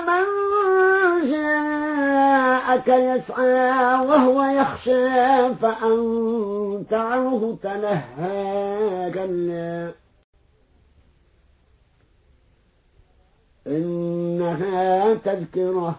من جاءك يسعى وهو يخشى فأنت عنه تنهى كلا إنها تذكرة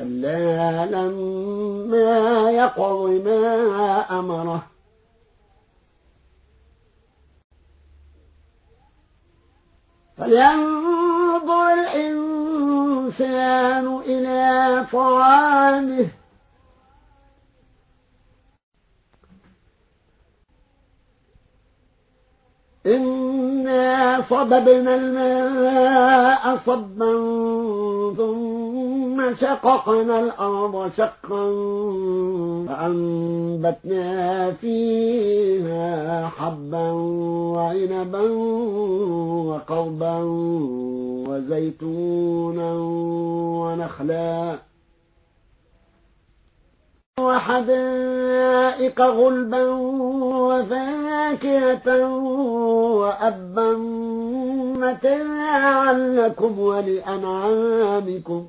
كلا لما يقض ما أمره. فلينظر الإنسان إلى طعامه. إنا صببنا الماء صبا ثم شققنا الأرض شقا فأنبتنا فيها حبا وعنبا وقربا وزيتونا ونخلا وحدائق غلبا وفاكهة وأبا متاعا لكم ولأنعامكم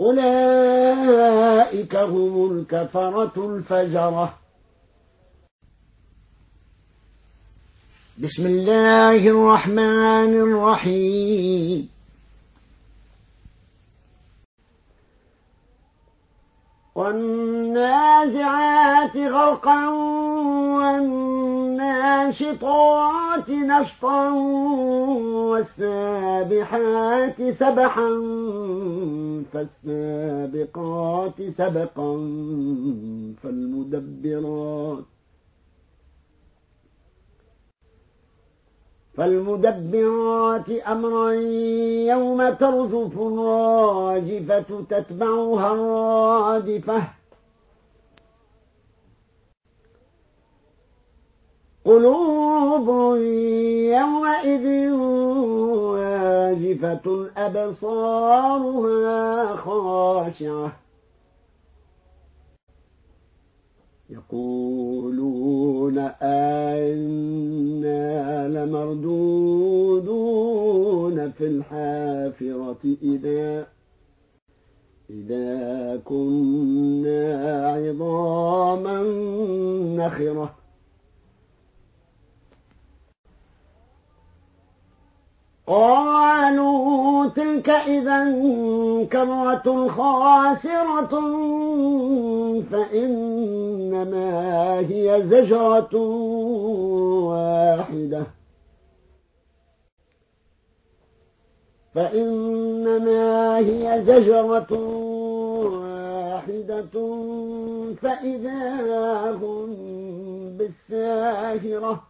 أولئك هم الكفرة الفجرة. بسم الله الرحمن الرحيم. والنازعات غرقا والناشطات نشطا والسابحات سبحا فالسابقات سبقا فالمدبرات فالمدبرات أمرا يوم ترجف الراجفة تتبعها الرادفة قلوب يومئذ واجفة أبصارها خاشعة. يقولون أنا لمردودون في الحافرة إذا إذا كنا عظاما نخرة. قالوا تلك إذا كرة خاسرة فإنما هي زجرة واحدة. فإنما هي زجرة واحدة فإذا هم بالساهرة.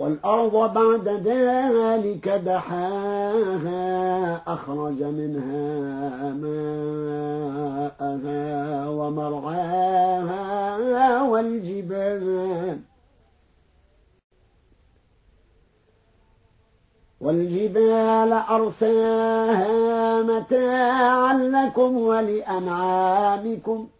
والأرض بعد ذلك دحاها أخرج منها ماءها ومرعاها والجبال. والجبال أرساها متاعا لكم ولأنعامكم ۖ.